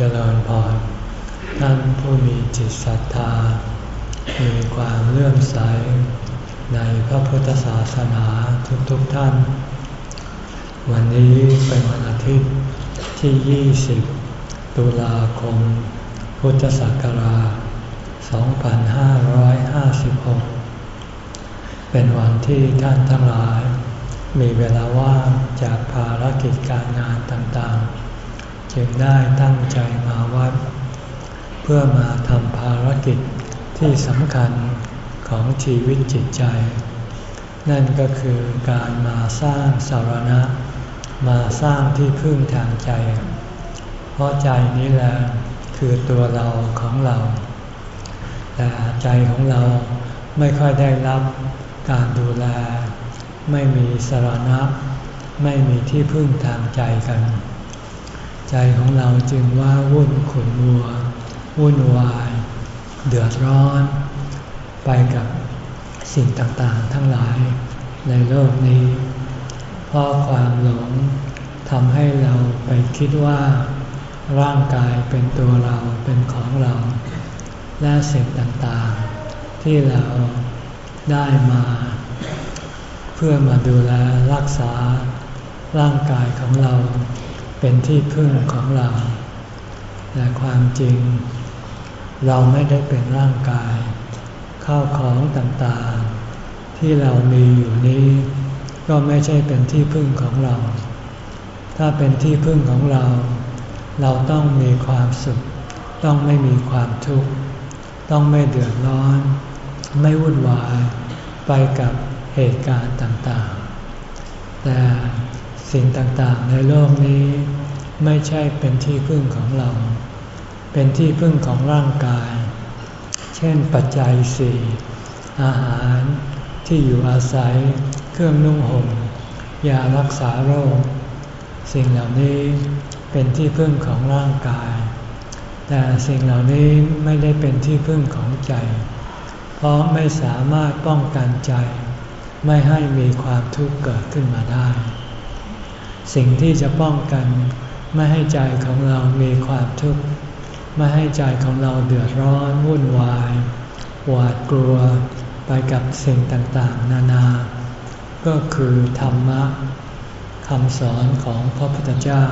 จริญพรท่านผู้มีจิตศรัทธา มีความเลื่อมใส ในพระพุทธศาสนาทุกๆทท่าน วันนี้เป็นวันอาทิตย์ที่ 20 ตุลาคม พุทธศักราช 2556 เป็นวันที่ท่านทั้งหลาย มีเวลาว่างจากภารกิจการงานต่างๆ จึงได้ตั้งใจมาวัด เพื่อมาทำภารกิจที่สำคัญของชีวิตจิตใจ นั่นก็คือการมาสร้างสารณะ มาสร้างที่พึ่งทางใจ เพราะใจนี้แหละคือตัวเราของเรา แต่ใจของเราไม่ค่อยได้รับการดูแล ไม่มีสารณะ ไม่มีที่พึ่งทางใจกัน ใจของเราจึงว่าวุ่นขุนมัว วุ่นวาย เดือดร้อน ไปกับสิ่งต่างๆ ทั้งหลายในโลกนี้ เพราะความหลงทำให้เราไปคิดว่า ร่างกายเป็นตัวเราเป็นของเรา และสิ่งต่างๆ ที่เราได้มา เพื่อมาดูแลรักษาร่างกายของเรา เป็นที่พึ่งของเรา แต่ความจริง เราไม่ได้เป็นร่างกาย ข้าวของต่างๆ ที่เรามีอยู่นี้ ก็ไม่ใช่เป็นที่พึ่งของเรา ถ้าเป็นที่พึ่งของเรา เราต้องมีความสุข ต้องไม่มีความทุกข์ ต้องไม่เดือดร้อน ไม่วุ่นวายไปกับเหตุการณ์ต่างๆ แต่ สิ่งต่างๆ ในโลกนี้ไม่ใช่เป็นที่พึ่งของเรา เป็นที่พึ่งของร่างกาย เช่นปัจจัยสี่อาหารที่อยู่อาศัย เครื่องนุ่งห่มยารักษาโรค สิ่งเหล่านี้เป็นที่พึ่งของร่างกาย แต่สิ่งเหล่านี้ไม่ได้เป็นที่พึ่งของใจ เพราะไม่สามารถป้องกันใจ ไม่ให้มีความทุกข์เกิดขึ้นมาได้ สิ่งที่จะป้องกัน ไม่ให้ใจของเรามีความทุกข์ไม่ให้ใจของเราเดือดร้อนวุ่นวายหวาดกลัวไปกับสิ่งต่างๆ นานา ก็คือธรรมะคำสอนของพระพุทธเจ้า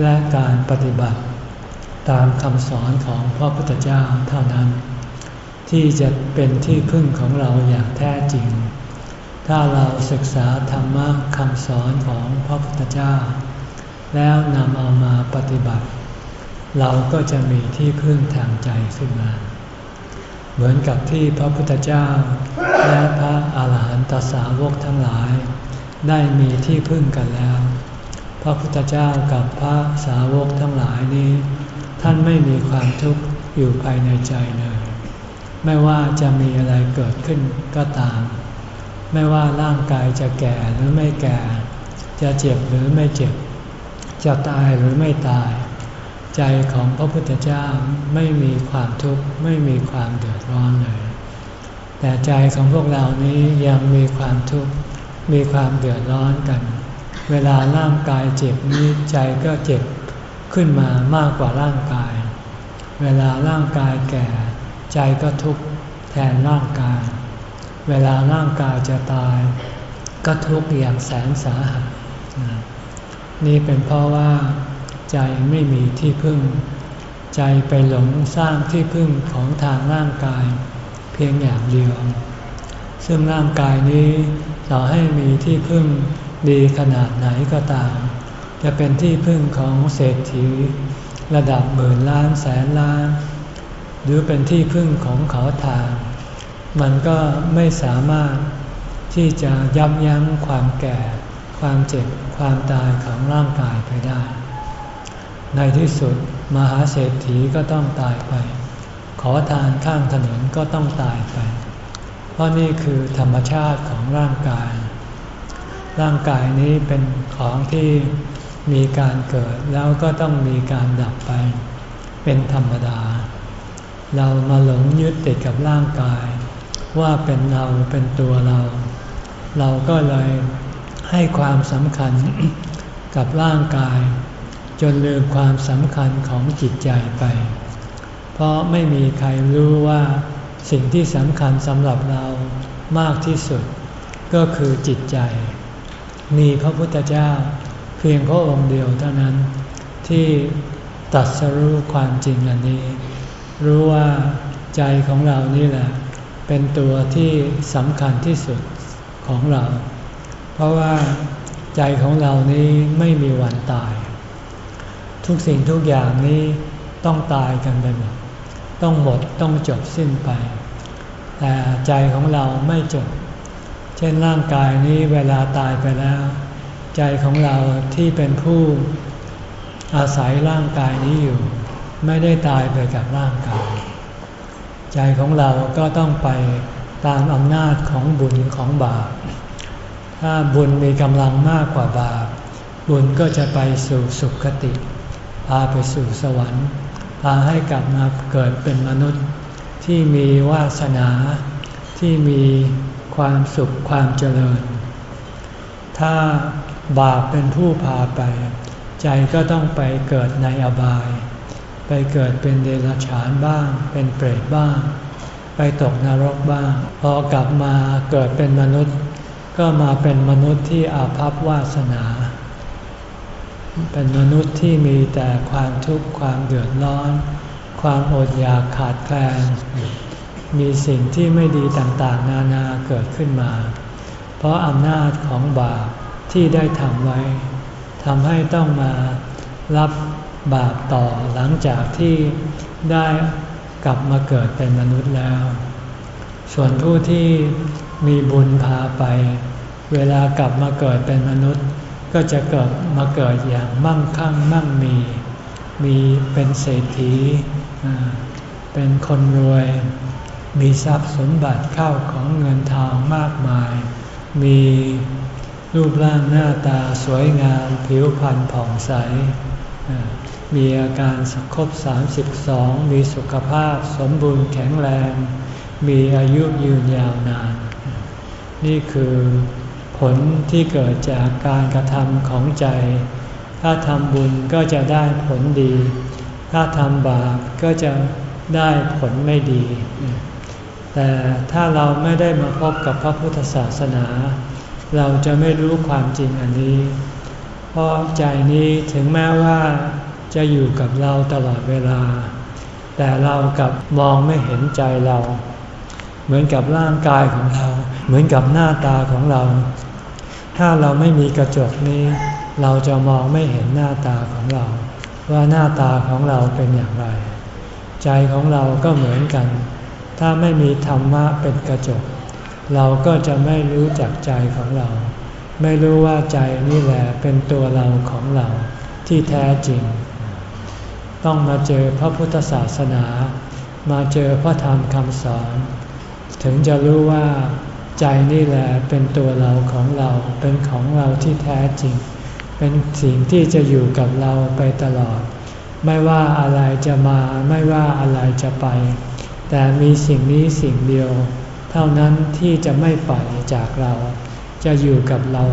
และการปฏิบัติตามคำสอนของพระพุทธเจ้าเท่านั้น ที่จะเป็นที่พึ่งของเราอย่างแท้จริง ถ้าเราศึกษาธรรมะคำสอนของพระพุทธเจ้า แล้วนำเอามาปฏิบัติ เราก็จะมีที่พึ่งทางใจขึ้นมา เหมือนกับที่พระพุทธเจ้า และพระอาหารหันตสาวกทั้งหลาย ได้มีที่พึ่งกันแล้ว พระพุทธเจ้ากับพระสาวกทั้งหลายนี้ ท่านไม่มีความทุกข์อยู่ภายในใจเลย ไม่ว่าจะมีอะไรเกิดขึ้นก็ตาม ไม่ว่าร่างกายจะแก่หรือไม่แก่ จะเจ็บหรือไม่เจ็บ จะตายหรือไม่ตาย ใจของพระพุทธเจ้าไม่มีความทุกข์ไม่มีความเดือดร้อนเลย แต่ใจของพวกเรานี้ยังมีความทุกข์มีความเดือดร้อนกัน เวลาร่างกายเจ็บนี้ใจก็เจ็บขึ้นมามากกว่าร่างกาย เวลาร่างกายแก่ ใจก็ทุกข์แทนร่างกาย เวลาร่างกายจะตาย ก็ทุกข์อย่างแสนสาหัส นี่เป็นเพราะว่า ใจไม่มีที่พึ่ง ใจไปหลงสร้างที่พึ่งของทางร่างกาย เพียงอย่างเดียว ซึ่งร่างกายนี้ต่อให้มีที่พึ่งดีขนาดไหนก็ตาม จะเป็นที่พึ่งของเศรษฐี ระดับหมื่นล้านแสนล้าน หรือเป็นที่พึ่งของเขาทาง มันก็ไม่สามารถที่จะยับยั้งความแก่ ความเจ็บ ความตายของร่างกายไปได้ ในที่สุดมหาเศรษฐีก็ต้องตายไป ขอทานข้างถนนก็ต้องตายไป เพราะนี่คือธรรมชาติของร่างกาย ร่างกายนี้เป็นของที่มีการเกิดแล้วก็ต้องมีการดับไป เป็นธรรมดา เรามาหลงยึดติดกับร่างกาย ว่าเป็นเราเป็นตัวเรา เราก็เลยให้ความสำคัญกับร่างกาย จนลืมความสำคัญของจิตใจไป เพราะไม่มีใครรู้ว่าสิ่งที่สำคัญสำหรับเรามากที่สุด ก็คือจิตใจ มีพระพุทธเจ้าเพียงพระองค์เดียวเท่านั้นที่ตัดสรู้ความจริงอันนี้ รู้ว่าใจของเรานี่แหละ เป็นตัวที่สำคัญที่สุดของเรา เพราะว่าใจของเรานี้ไม่มีวันตาย ทุกสิ่งทุกอย่างนี้ต้องตายกันไปหมด ต้องหมดต้องจบสิ้นไป แต่ใจของเราไม่จบ เช่นร่างกายนี้เวลาตายไปแล้ว ใจของเราที่เป็นผู้อาศัยร่างกายนี้อยู่ ไม่ได้ตายไปกับร่างกาย ใจของเราก็ต้องไปตามอำนาจของบุญของบาป ถ้าบุญมีกำลังมากกว่าบาป บุญก็จะไปสู่สุขติ พาไปสู่สวรรค์ พาให้กลับมาเกิดเป็นมนุษย์ ที่มีวาสนา ที่มีความสุขความเจริญ ถ้าบาปเป็นผู้พาไป ใจก็ต้องไปเกิดในอบาย ไปเกิดเป็นเดรัจฉานบ้าง เป็นเปรตบ้าง ไปตกนรกบ้าง พอกลับมาเกิดเป็นมนุษย์ ก็มาเป็นมนุษย์ที่อาภัพวาสนา เป็นมนุษย์ที่มีแต่ความทุกข์ความเดือดร้อน ความอดอยากขาดแคลน มีสิ่งที่ไม่ดีต่างๆ นานาเกิดขึ้นมา เพราะอำนาจของบาปที่ได้ทำไว้ทำให้ต้องมารับ บาปต่อหลังจากที่ได้กลับมาเกิดเป็นมนุษย์แล้ว ส่วนผู้ที่มีบุญพาไป เวลากลับมาเกิดเป็นมนุษย์ ก็จะเกิดมาเกิดอย่างมั่งคั่งมั่งมี มีเป็นเศรษฐี เป็นคนรวย มีทรัพย์สมบัติเข้าของเงินทองมากมาย มีรูปร่างหน้าตาสวยงามผิวพรรณผ่องใส มีอาการสครบ32 มีสุขภาพสมบูรณ์แข็งแรง มีอายุยืนยาวนาน นี่คือผลที่เกิดจากการกระทำของใจ ถ้าทำบุญก็จะได้ผลดี ถ้าทำบาปก็จะได้ผลไม่ดี แต่ถ้าเราไม่ได้มาพบกับพระพุทธศาสนา เราจะไม่รู้ความจริงอันนี้ เพราะใจนี้ถึงแม้ว่า จะอยู่กับเราตลอดเวลา แต่เรากับมองไม่เห็นใจเรา เหมือนกับร่างกายของเรา เหมือนกับหน้าตาของเรา ถ้าเราไม่มีกระจกนี้ เราจะมองไม่เห็นหน้าตาของเรา ว่าหน้าตาของเราเป็นอย่างไร ใจของเราก็เหมือนกัน ถ้าไม่มีธรรมะเป็นกระจก เราก็จะไม่รู้จักใจของเรา ไม่รู้ว่าใจนี่แหละเป็นตัวเราของเราที่แท้จริง ต้องมาเจอพระพุทธศาสนา มาเจอพระธรรมคำสอน ถึงจะรู้ว่าใจนี่แหละเป็นตัวเราของเราเป็นของเราที่แท้จริง เป็นสิ่งที่จะอยู่กับเราไปตลอด ไม่ว่าอะไรจะมาไม่ว่าอะไรจะไป แต่มีสิ่งนี้สิ่งเดียว เท่านั้นที่จะไม่ไปจากเรา จะอยู่กับเรา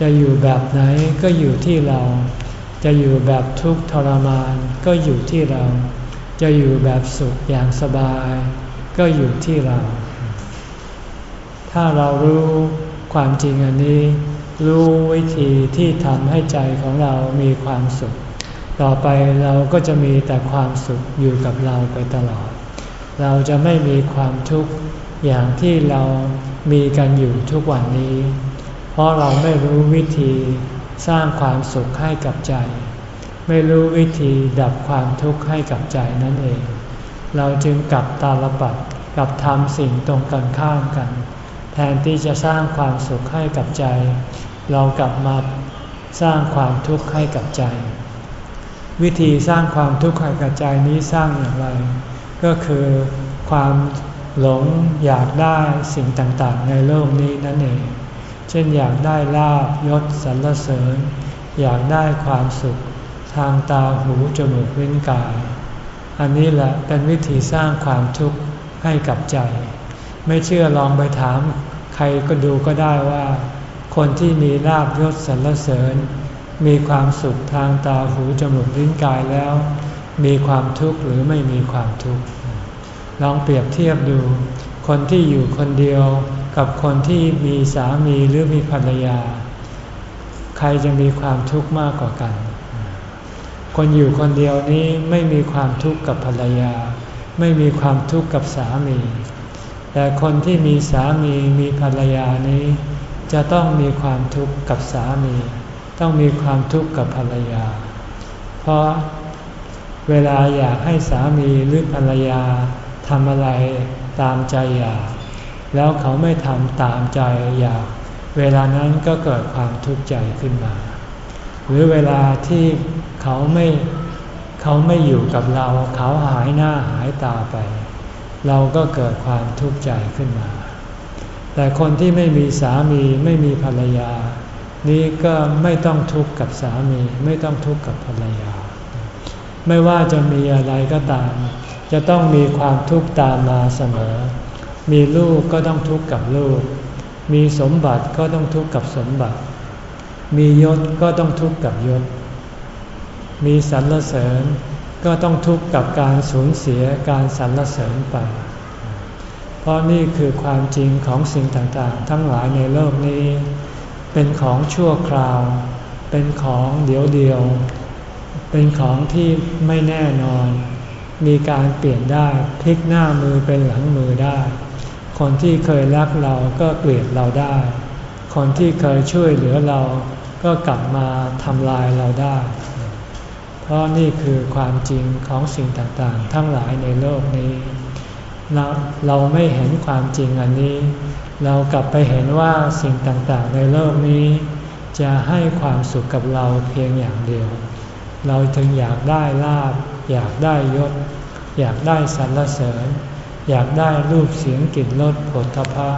จะอยู่แบบไหนก็อยู่ที่เรา จะอยู่แบบทุกข์ทรมานก็อยู่ที่เรา จะอยู่แบบสุขอย่างสบาย ก็อยู่ที่เรา ถ้าเรารู้ความจริงอันนี้ รู้วิธีที่ทำให้ใจของเรามีความสุข ต่อไปเราก็จะมีแต่ความสุขอยู่กับเราไปตลอด เราจะไม่มีความทุกข์อย่างที่เรามีกันอยู่ทุกวันนี้ เพราะเราไม่รู้วิธี สร้างความสุขให้กับใจ ไม่รู้วิธีดับความทุกข์ให้กับใจนั่นเอง เราจึงกลับตาลปัดกับทำสิ่งตรงกันข้ามกัน แทนที่จะสร้างความสุขให้กับใจ เรากลับมาสร้างความทุกข์ให้กับใจ วิธีสร้างความทุกข์ให้กับใจนี้สร้างอย่างไร ก็คือความหลงอยากได้สิ่งต่างๆ ในโลกนี้นั่นเอง เช่นอยากได้ลาบยศสรรเสริญ อยากได้ความสุข ทางตาหูจมูกลิ้นกาย อันนี้แหละเป็นวิธีสร้างความทุกข์ให้กับใจ ไม่เชื่อลองไปถาม ใครก็ดูก็ได้ว่า คนที่มีลาบยศสรรเสริญ มีความสุขทางตาหูจมูกลิ้นกายแล้ว มีความทุกข์หรือไม่มีความทุกข์ลองเปรียบเทียบดู คนที่อยู่คนเดียว กับคนที่มีสามีหรือมีภรรยา ใครจะมีความทุกข์มากกว่ากัน คนอยู่คนเดียวนี้ไม่มีความทุกข์กับภรรยา ไม่มีความทุกข์กับสามี แต่คนที่มีสามีมีภรรยานี้ จะต้องมีความทุกข์กับสามี ต้องมีความทุกข์กับภรรยา เพราะเวลาอยากให้สามีหรือภรรยาทำอะไรตามใจอยาก แล้วเขาไม่ทำตามใจอยาก เวลานั้นก็เกิดความทุกข์ใจขึ้นมา หรือเวลาที่เขาไม่เขาไม่อยู่กับเรา เขาหายหน้าหายตาไป เราก็เกิดความทุกข์ใจขึ้นมา แต่คนที่ไม่มีสามีไม่มีภรรยา นี้ก็ไม่ต้องทุกข์กับสามี ไม่ต้องทุกข์กับภรรยา ไม่ว่าจะมีอะไรก็ตาม จะต้องมีความทุกข์ตามมาเสมอ มีลูกก็ต้องทุกข์กับลูก มีสมบัติก็ต้องทุกข์กับสมบัติ มียศก็ต้องทุกข์กับยศ มีสรรเสริญก็ต้องทุกข์กับการสูญเสียการสรรเสริญไป เพราะนี่คือความจริงของสิ่งต่างๆ ทั้งหลายในโลกนี้ เป็นของชั่วคราว เป็นของเดียวเดียว เป็นของที่ไม่แน่นอน มีการเปลี่ยนได้พลิกหน้ามือเป็นหลังมือได้ คนที่เคยรักเราก็เกลียดเราได้ คนที่เคยช่วยเหลือเราก็กลับมาทำลายเราได้ เพราะนี่คือความจริงของสิ่งต่างๆ ทั้งหลายในโลกนี้ เราเราไม่เห็นความจริงอันนี้ เรากลับไปเห็นว่าสิ่งต่างๆ ในโลกนี้ จะให้ความสุขกับเราเพียงอย่างเดียว เราถึงอยากได้ลาบ อยากได้ยศ อยากได้สรรเสริญ อยากได้รูปเสียงกลิ่นรสผลทพะ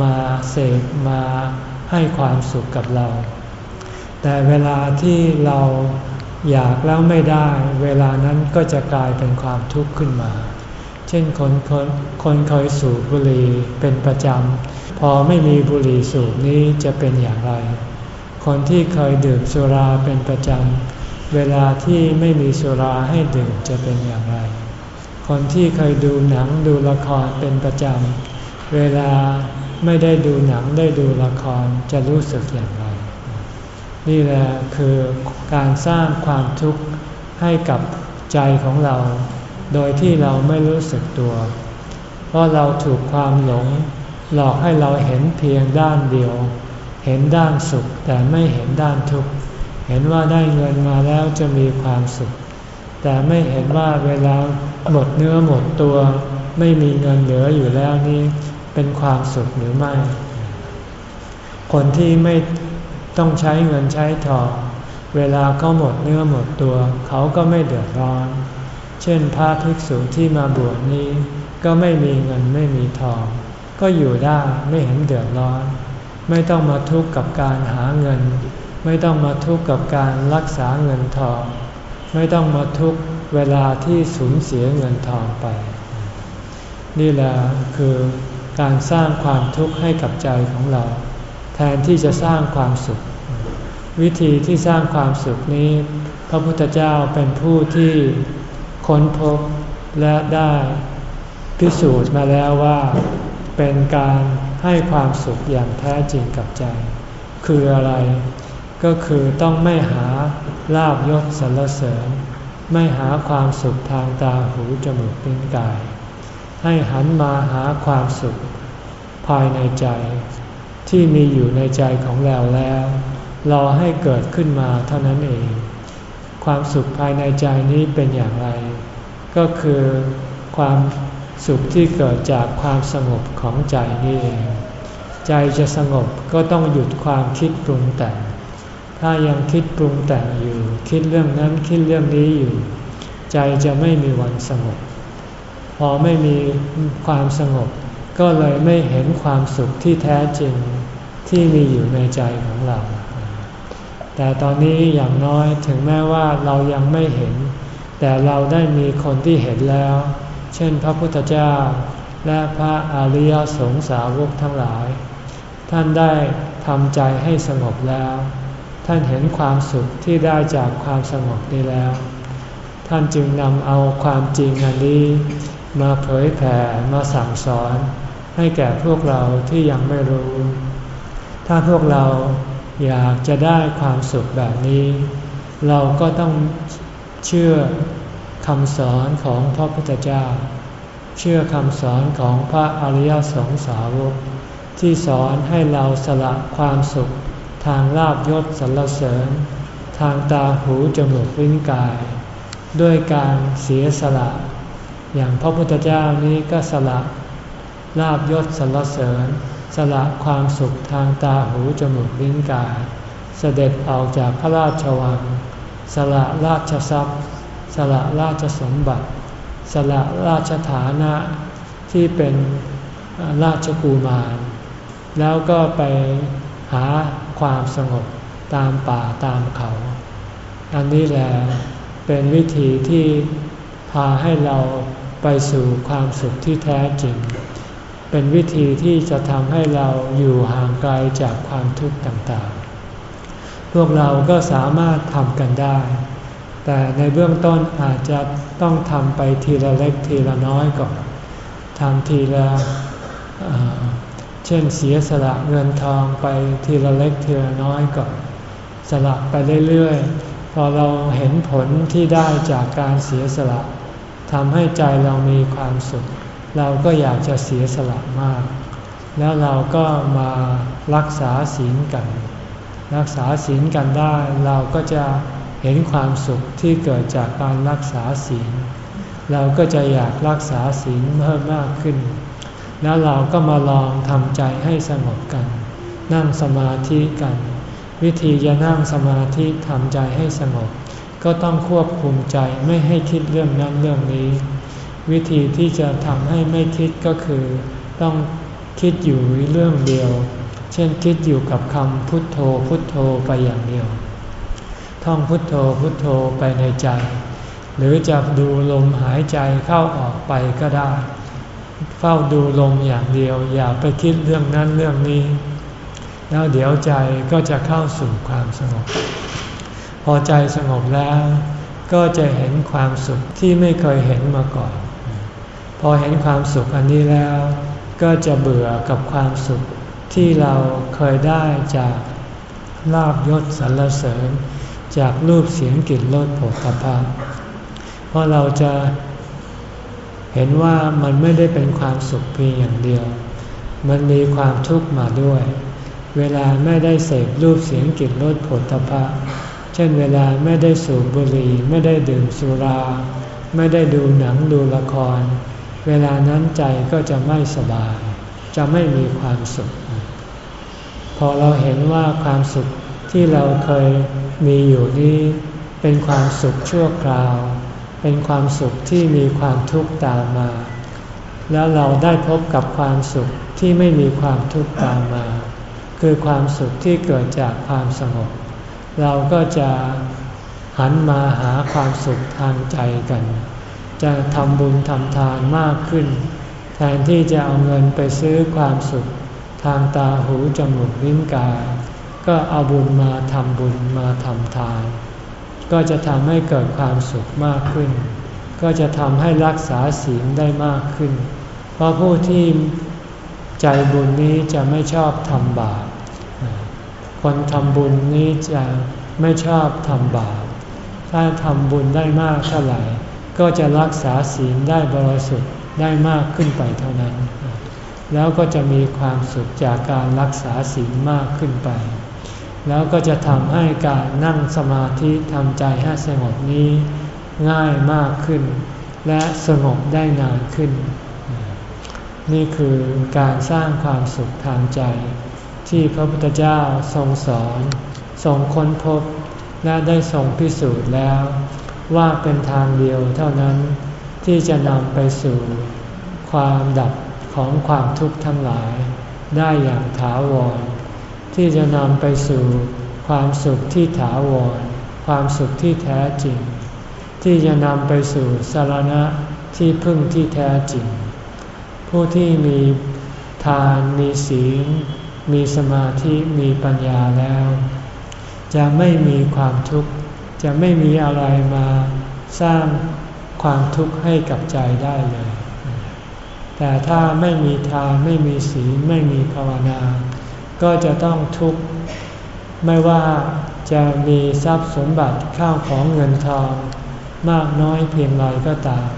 มาเสกมาให้ความสุขกับเรา แต่เวลาที่เราอยากแล้วไม่ได้ เวลานั้นก็จะกลายเป็นความทุกข์ขึ้นมา เช่นคนคนคนเคยสูบบุหรี่เป็นประจำ พอไม่มีบุหรี่สูบนี้จะเป็นอย่างไร คนที่เคยดื่มสุราเป็นประจำ เวลาที่ไม่มีสุราให้ดื่มจะเป็นอย่างไร คนที่เคยดูหนังดูละครเป็นประจำ เวลาไม่ได้ดูหนังได้ดูละครจะรู้สึกอย่างไร นี่แหละคือการสร้างความทุกข์ให้กับใจของเรา โดยที่เราไม่รู้สึกตัว เพราะเราถูกความหลง หลอกให้เราเห็นเพียงด้านเดียว เห็นด้านสุขแต่ไม่เห็นด้านทุกข์ เห็นว่าได้เงินมาแล้วจะมีความสุข แต่ไม่เห็นว่าเวลาหมดเนื้อหมดตัว ไม่มีเงินเหลืออยู่แล้วนี่เป็นความสุขหรือไม่ คนที่ไม่ต้องใช้เงินใช้ทองเวลาเขาหมดเนื้อหมดตัว เขาก็ไม่เดือดร้อน เช่นพระภิกษุที่มาบวชนี้ ก็ไม่มีเงินไม่มีทอง ก็อยู่ได้ไม่เห็นเดือดร้อน ไม่ต้องมาทุกข์กับการหาเงิน ไม่ต้องมาทุกข์กับการรักษาเงินทอง ไม่ต้องมาทุกเวลาที่สูญเสียเงินทองไป นี่แหละคือการสร้างความทุกข์ให้กับใจของเรา แทนที่จะสร้างความสุข วิธีที่สร้างความสุขนี้ พระพุทธเจ้าเป็นผู้ที่ค้นพบและได้พิสูจน์มาแล้วว่า เป็นการให้ความสุขอย่างแท้จริงกับใจ คืออะไร ก็คือต้องไม่หาลาบยศสรรเสริญ ไม่หาความสุขทางตาหูจมูกลิ้นกาย ให้หันมาหาความสุขภายในใจ ที่มีอยู่ในใจของเราแล้ว รอให้เกิดขึ้นมาเท่านั้นเอง ความสุขภายในใจนี้เป็นอย่างไร ก็คือความสุขที่เกิดจากความสงบของใจนี่เอง ใจจะสงบก็ต้องหยุดความคิดปรุงแต่ง ถ้ายังคิดปรุงแต่งอยู่ คิดเรื่องนั้นคิดเรื่องนี้อยู่ ใจจะไม่มีวันสงบ พอไม่มีความสงบ ก็เลยไม่เห็นความสุขที่แท้จริงที่มีอยู่ในใจของเรา แต่ตอนนี้อย่างน้อยถึงแม้ว่าเรายังไม่เห็น แต่เราได้มีคนที่เห็นแล้ว เช่นพระพุทธเจ้า และพระอริยสงสาวกทั้งหลาย ท่านได้ทำใจให้สงบแล้ว ท่านเห็นความสุขที่ได้จากความสงบนี้แล้ว ท่านจึงนำเอาความจริงอันนี้ มาเผยแผ่มาสั่งสอน ให้แก่พวกเราที่ยังไม่รู้ ถ้าพวกเราอยากจะได้ความสุขแบบนี้ เราก็ต้องเชื่อคำสอนของพระพุทธเจ้า เชื่อคำสอนของพระอริยสงสาวกที่สอนให้เราสละความสุข ทางลาบยศสรรเสริญ ทางตาหูจมูกลิ้นกาย ด้วยการเสียสละ อย่างพระพุทธเจ้านี้ก็สละลาบยศสรรเสริญ สละความสุขทางตาหูจมูกลิ้นกาย เสด็จออกจากพระราชวัง สละราชทรัพย์ สละราชสมบัติ สละราชฐานะที่เป็นราชกูมาร แล้วก็ไปหา ความสงบตามป่าตามเขา อันนี้แหละเป็นวิธีที่พาให้เราไปสู่ความสุขที่แท้จริง เป็นวิธีที่จะทำให้เราอยู่ห่างไกลจากความทุกข์ต่างๆ พวกเราก็สามารถทำกันได้ แต่ในเบื้องต้นอาจจะต้องทำไปทีละเล็กทีละน้อยก่อนทำทีละ เช่นเสียสละเงินทองไปทีละเล็กทีละน้อยก่อนสละไปเรื่อยๆ พอเราเห็นผลที่ได้จากการเสียสละทำให้ใจเรามีความสุข เราก็อยากจะเสียสละมาก แล้วเราก็มารักษาศีลกัน รักษาศีลกันได้เราก็จะเห็นความสุขที่เกิดจากการรักษาศีล เราก็จะอยากรักษาศีลเพิ่มมากขึ้น แล้วเราก็มาลองทำใจให้สงบกัน นั่งสมาธิกัน วิธีจะนั่งสมาธิทำใจให้สงบ ก็ต้องควบคุมใจไม่ให้คิดเรื่องนั้นเรื่องนี้ วิธีที่จะทำให้ไม่คิดก็คือ ต้องคิดอยู่เรื่องเดียว เช่นคิดอยู่กับคำพุทโธพุทโธไปอย่างเดียว ท่องพุทโธพุทโธไปในใจ หรือจะดูลมหายใจเข้าออกไปก็ได้ เฝ้าดูลมอย่างเดียว อย่าไปคิดเรื่องนั้นเรื่องนี้ แล้วเดี๋ยวใจก็จะเข้าสู่ความสงบ พอใจสงบแล้ว ก็จะเห็นความสุขที่ไม่เคยเห็นมาก่อน พอเห็นความสุขอันนี้แล้ว ก็จะเบื่อกับความสุขที่เราเคยได้จากลาบยศสรรเสริญ จากรูปเสียงกลิ่นรสผลิภัณฑ์เพราะเราจะ เห็นว่ามันไม่ได้เป็นความสุขเพียงอย่างเดียว มันมีความทุกข์มาด้วย เวลาไม่ได้เสพรูปเสียงกลิ่นรสผลตภะเช่นเวลาไม่ได้สูบบุหรี่ไม่ได้ดื่มสุรา ไม่ได้ดูหนังดูละคร เวลานั้นใจก็จะไม่สบาย จะไม่มีความสุข พอเราเห็นว่าความสุขที่เราเคยมีอยู่นี้เป็นความสุขชั่วคราว เป็นความสุขที่มีความทุกข์ตามมา แล้วเราได้พบกับความสุขที่ไม่มีความทุกข์ตามมา คือความสุขที่เกิดจากความสงบ เราก็จะหันมาหาความสุขทางใจกัน จะทำบุญทำทานมากขึ้น แทนที่จะเอาเงินไปซื้อความสุข ทางตาหูจมูกลิ้นกายก็เอาบุญมาทำบุญมาทำทาน ก็จะทำให้เกิดความสุขมากขึ้น ก็จะทำให้รักษาศีลได้มากขึ้น เพราะผู้ที่ใจบุญนี้จะไม่ชอบทำบาป คนทำบุญนี้จะไม่ชอบทำบาป ถ้าทำบุญได้มากเท่าไหร่ ก็จะรักษาศีลได้บริสุทธิ์ได้มากขึ้นไปเท่านั้น แล้วก็จะมีความสุขจากการรักษาศีลมากขึ้นไป แล้วก็จะทำให้การนั่งสมาธิทำใจให้สงบนี้ง่ายมากขึ้น และสงบได้นานขึ้น นี่คือการสร้างความสุขทางใจ ที่พระพุทธเจ้าทรงสอน ทรงค้นพบ และได้ทรงพิสูจน์แล้ว ว่าเป็นทางเดียวเท่านั้นที่จะนำไปสู่ความดับของความทุกข์ทั้งหลายได้อย่างถาวร ที่จะนำไปสู่ความสุขที่ถาวร ความสุขที่แท้จริง ที่จะนำไปสู่สารณะที่พึ่งที่แท้จริง ผู้ที่มีทานมีศีล มีสมาธิมีปัญญาแล้ว จะไม่มีความทุกข์ จะไม่มีอะไรมาสร้างความทุกข์ให้กับใจได้เลย แต่ถ้าไม่มีทานไม่มีศีลไม่มีภาวนา ก็จะต้องทุกข์ไม่ว่าจะมีทรัพย์สมบัติข้าวของเงินทอง มากน้อยเพียงไรก็ตาม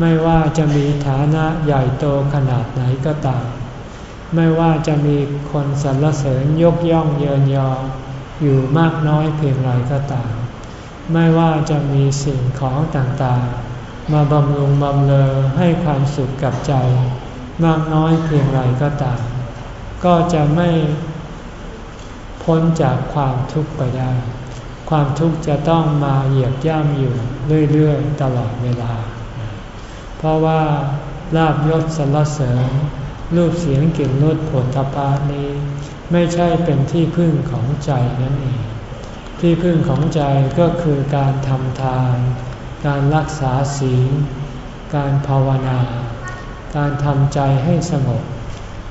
ไม่ว่าจะมีฐานะใหญ่โตขนาดไหนก็ตาม ไม่ว่าจะมีคนสรรเสริญยกย่องเยินยอ อยู่มากน้อยเพียงไรก็ตาม ไม่ว่าจะมีสิ่งของต่างๆ มาบำรุงบำเรอให้ความสุขกับใจ มากน้อยเพียงไรก็ตาม ก็จะไม่พ้นจากความทุกข์ไปได้ ความทุกข์จะต้องมาเหยียบย่ำอยู่เรื่อยๆตลอดเวลา เพราะว่าลาบยศสรรเสริญรูปเสียงกลิ่นรสผลตภะนี้ ไม่ใช่เป็นที่พึ่งของใจนั่นเอง ที่พึ่งของใจก็คือการทำทาน การรักษาศีล การภาวนา การทำใจให้สงบ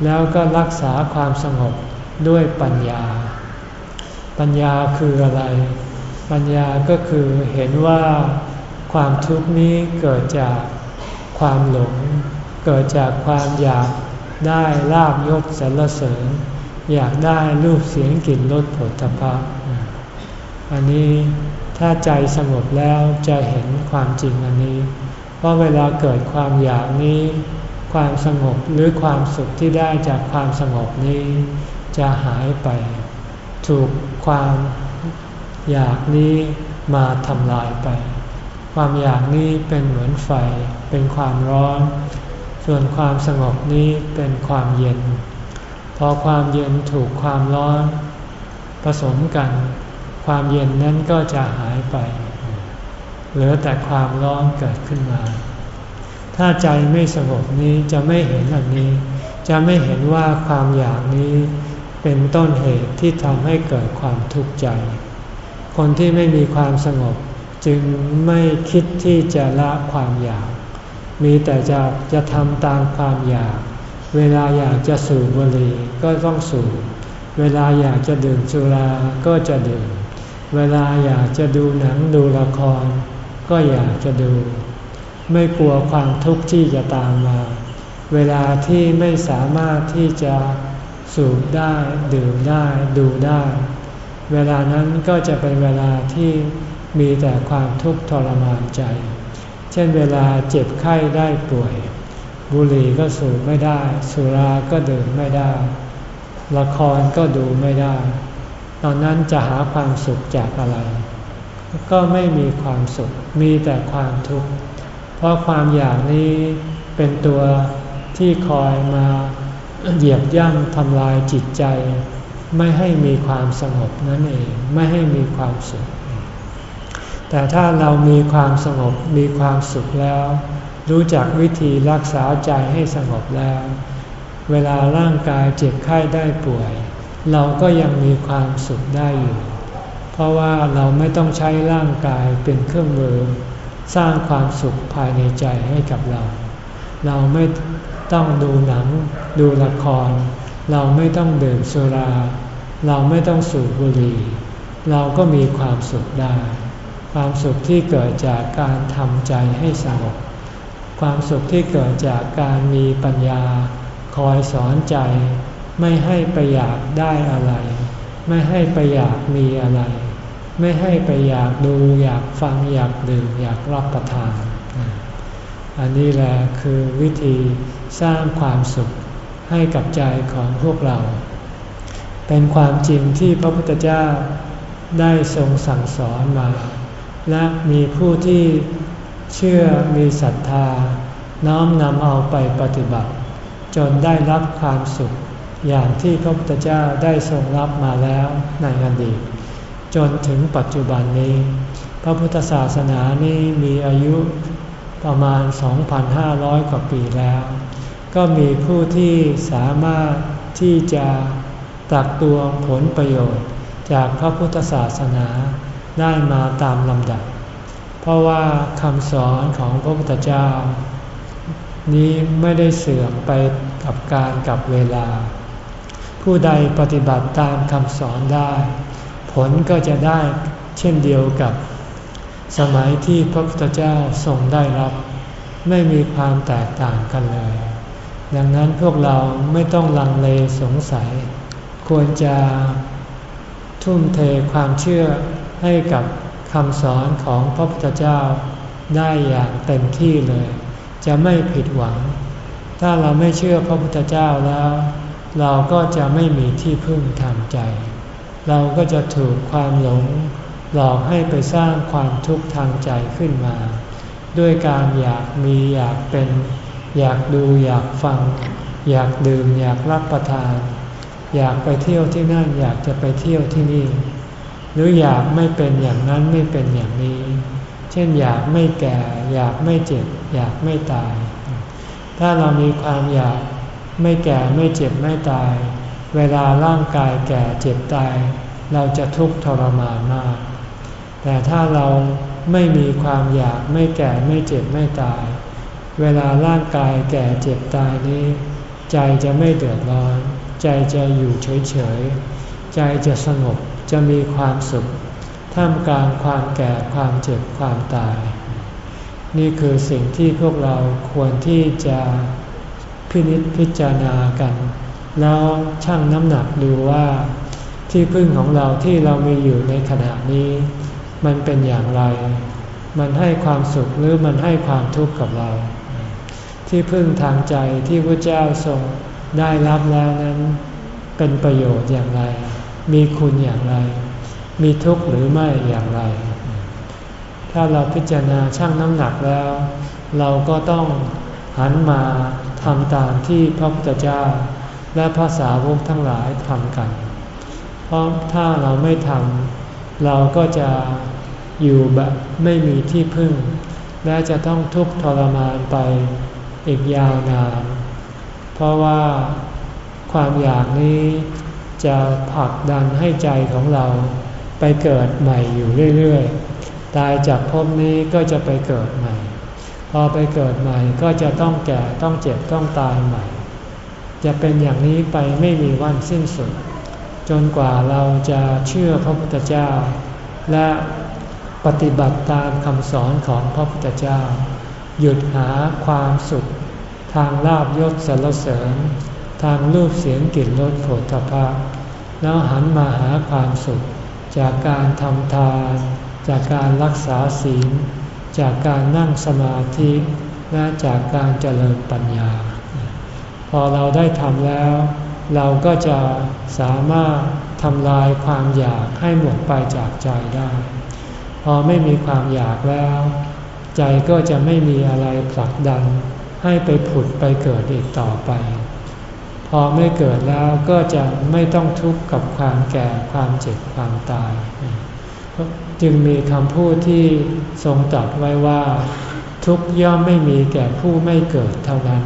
แล้วก็รักษาความสงบด้วยปัญญา ปัญญาคืออะไร ปัญญาก็คือเห็นว่าความทุกข์นี้เกิดจากความหลง เกิดจากความอยากได้ลาบยศสรรเสริญ อยากได้รูปเสียงกลิ่นรสผลตภะอันนี้ถ้าใจสงบแล้วจะเห็นความจริงอันนี้ เพราะเวลาเกิดความอยากนี้ ความสงบหรือความสุขที่ได้จากความสงบนี้ จะหายไป ถูกความอยากนี้มาทำลายไป ความอยากนี้เป็นเหมือนไฟ เป็นความร้อน ส่วนความสงบนี้เป็นความเย็น พอความเย็นถูกความร้อน ผสมกัน ความเย็นนั้นก็จะหายไป เหลือแต่ความร้อนเกิดขึ้นมา ถ้าใจไม่สงบนี้จะไม่เห็นอันนี้ จะไม่เห็นว่าความอยากนี้เป็นต้นเหตุที่ทำให้เกิดความทุกข์ใจ คนที่ไม่มีความสงบจึงไม่คิดที่จะละความอยาก มีแต่จะจะทำตามความอยาก เวลาอยากจะสูบบุหรี่ก็ต้องสูบ เวลาอยากจะดื่มสุราก็จะดื่ม เวลาอยากจะดูหนังดูละคร ก็อยากจะดู ไม่กลัวความทุกข์ที่จะตามมา เวลาที่ไม่สามารถที่จะสูบได้ ดื่มได้ดูได้ เวลานั้นก็จะเป็นเวลาที่มีแต่ความทุกข์ทรมานใจ เช่นเวลาเจ็บไข้ได้ป่วย บุหรี่ก็สูบไม่ได้ สุราก็ดื่มไม่ได้ ละครก็ดูไม่ได้ ตอนนั้นจะหาความสุขจากอะไร ก็ไม่มีความสุขมีแต่ความทุกข์ เพราะความอยากนี้เป็นตัวที่คอยมาเหยียบย่ำทำลายจิตใจ ไม่ให้มีความสงบนั่นเองไม่ให้มีความสุข แต่ถ้าเรามีความสงบมีความสุขแล้ว รู้จักวิธีรักษาใจให้สงบแล้ว เวลาร่างกายเจ็บไข้ได้ป่วย เราก็ยังมีความสุขได้อยู่ เพราะว่าเราไม่ต้องใช้ร่างกายเป็นเครื่องมือ สร้างความสุขภายในใจให้กับเรา เราไม่ต้องดูหนัง ดูละคร เราไม่ต้องดื่มสุรา เราไม่ต้องสูบบุหรี่ เราก็มีความสุขได้ ความสุขที่เกิดจากการทำใจให้สงบ ความสุขที่เกิดจากการมีปัญญา คอยสอนใจ ไม่ให้ไปอยากได้อะไร ไม่ให้ไปอยากมีอะไร ไม่ให้ไปอยากดูอยากฟังอยากดื่มอยากรับประทาน อันนี้แหละคือวิธีสร้างความสุขให้กับใจของพวกเรา เป็นความจริงที่พระพุทธเจ้าได้ทรงสั่งสอนมา และมีผู้ที่เชื่อมีศรัทธา น้อมนำเอาไปปฏิบัติ จนได้รับความสุขอย่างที่พระพุทธเจ้าได้ทรงรับมาแล้วในอดีต จนถึงปัจจุบันนี้ พระพุทธศาสนานี้มีอายุประมาณ 2,500 กว่าปีแล้ว ก็มีผู้ที่สามารถที่จะตักตวงผลประโยชน์จากพระพุทธศาสนาได้มาตามลำดับ เพราะว่าคำสอนของพระพุทธเจ้า นี้ไม่ได้เสื่อมไปกับการกับเวลา ผู้ใดปฏิบัติตามคำสอนได้ ผลก็จะได้เช่นเดียวกับ สมัยที่พระพุทธเจ้าทรงได้รับ ไม่มีความแตกต่างกันเลย ดังนั้นพวกเราไม่ต้องลังเลสงสัย ควรจะทุ่มเทความเชื่อให้กับคำสอนของพระพุทธเจ้าได้อย่างเต็มที่เลย จะไม่ผิดหวัง ถ้าเราไม่เชื่อพระพุทธเจ้าแล้ว เราก็จะไม่มีที่พึ่งทางใจ เราก็จะถูกความหลงหลอกให้ไปสร้างความทุกข์ทางใจขึ้นมา ด้วยการอยากมีอยากเป็น อยากดูอยากฟัง อยากดื่มอยากรับประทาน อยากไปเที่ยวที่นั่นอยากจะไปเที่ยวที่นี่ หรืออยากไม่เป็นอย่างนั้นไม่เป็นอย่างนี้ เช่นอยากไม่แก่ อยากไม่เจ็บ อยากไม่ตาย ถ้าเรามีความอยากไม่แก่ไม่เจ็บไม่ตาย เวลาร่างกายแก่เจ็บตาย เราจะทุกข์ทรมานมาก แต่ถ้าเราไม่มีความอยากไม่แก่ไม่เจ็บไม่ตาย เวลาร่างกายแก่เจ็บตายนี้ ใจจะไม่เดือดร้อน ใจจะอยู่เฉยๆ ใจจะสงบจะมีความสุข ท่ามกลางความแก่ความเจ็บความตาย นี่คือสิ่งที่พวกเราควรที่จะพินิจพิจารณากัน แล้วชั่งน้ำหนักดูว่าที่พึ่งของเราที่เรามีอยู่ในขณะนี้ มันเป็นอย่างไร มันให้ความสุขหรือมันให้ความทุกข์กับเรา ที่พึ่งทางใจที่พระเจ้าทรงได้รับแล้วนั้น เป็นประโยชน์อย่างไร มีคุณอย่างไร มีทุกข์หรือไม่อย่างไร ถ้าเราพิจารณาชั่งน้ำหนักแล้ว เราก็ต้องหันมาทำตามที่พระพุทธเจ้า และภาษาวกทั้งหลายทำกัน เพราะถ้าเราไม่ทำเราก็จะอยู่แบบไม่มีที่พึ่ง และจะต้องทุกข์ทรมานไปอีกยาวนาน เพราะว่าความอยากนี้จะผลักดันให้ใจของเราไปเกิดใหม่อยู่เรื่อยๆ ตายจากภพนี้ก็จะไปเกิดใหม่ พอไปเกิดใหม่ก็จะต้องแก่ต้องเจ็บต้องตายใหม่ จะเป็นอย่างนี้ไปไม่มีวันสิ้นสุด จนกว่าเราจะเชื่อพระพุทธเจ้า และปฏิบัติตามคำสอนของพระพุทธเจ้า หยุดหาความสุข ทางลาบยศสรรเสริญ ทางรูปเสียงกลิ่นรสโผลทพะแล้วหันมาหาความสุข จากการทำทาน จากการรักษาศีล จากการนั่งสมาธิและจากการเจริญปัญญา พอเราได้ทำแล้ว เราก็จะสามารถทำลายความอยากให้หมดไปจากใจได้ พอไม่มีความอยากแล้ว ใจก็จะไม่มีอะไรผลักดัน ให้ไปผุดไปเกิดอีกต่อไป พอไม่เกิดแล้วก็จะไม่ต้องทุกข์กับความแก่ความเจ็บความตาย จึงมีคำพูดที่ทรงตรัสไว้ว่า ทุกย่อมไม่มีแก่ผู้ไม่เกิดเท่านั้น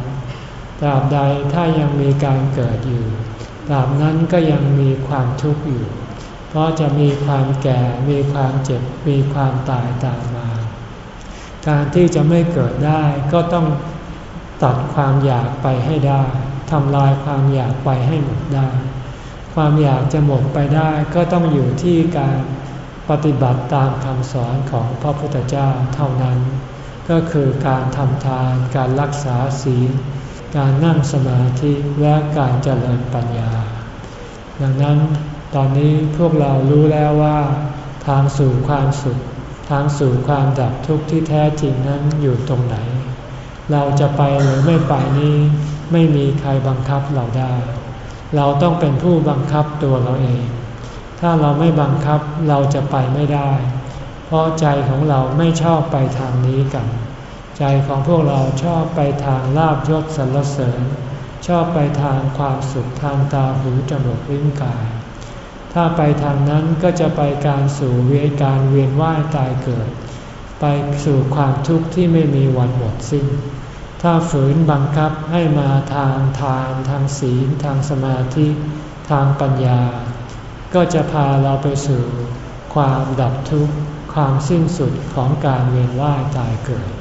ตราบใดถ้ายังมีการเกิดอยู่ ตราบนั้นก็ยังมีความทุกข์อยู่ เพราะจะมีความแก่ มีความเจ็บ มีความตายตามมา การที่จะไม่เกิดได้ก็ต้องตัดความอยากไปให้ได้ทำลายความอยากไปให้หมดได้ ความอยากจะหมดไปได้ก็ต้องอยู่ที่การปฏิบัติตามคำสอนของพระพุทธเจ้าเท่านั้น ก็คือการทำทานการรักษาศีล การนั่งสมาธิและการเจริญปัญญา ดังนั้นตอนนี้พวกเรารู้แล้วว่า ทางสู่ความสุข ทางสู่ความดับทุกข์ที่แท้จริงนั้นอยู่ตรงไหน เราจะไปหรือไม่ไปนี้ไม่มีใครบังคับเราได้ เราต้องเป็นผู้บังคับตัวเราเอง ถ้าเราไม่บังคับเราจะไปไม่ได้ เพราะใจของเราไม่ชอบไปทางนี้กัน ใจของพวกเราชอบไปทางลาบยศสรรเสริญ ชอบไปทางความสุขทางตาหูจมูกลิ้นกาย ถ้าไปทางนั้นก็จะไปการสู่เวียการเวียนว่ายตายเกิด ไปสู่ความทุกข์ที่ไม่มีวันหมดสิ้น ถ้าฝืนบังคับให้มาทางทาน ทางศีล ทางสมาธิ ทางปัญญา ก็จะพาเราไปสู่ความดับทุกข์ ความสิ้นสุดของการเวียนว่ายตายเกิด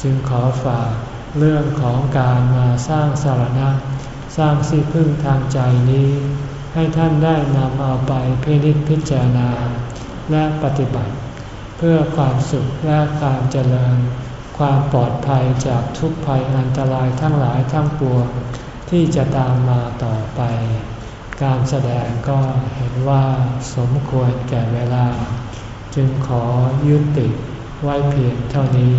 จึงขอฝากเรื่องของการมาสร้างสารณะ สร้างสิพึ่งทางใจนี้ ให้ท่านได้นำเอาไปพินิจพิจารณา และปฏิบัติ เพื่อความสุขและความเจริญ ความปลอดภัยจากทุกภัยอันตรายทั้งหลายทั้งปวงที่จะตามมาต่อไป การแสดงก็เห็นว่าสมควรแก่เวลา จึงขอยุติไว้เพียงเท่านี้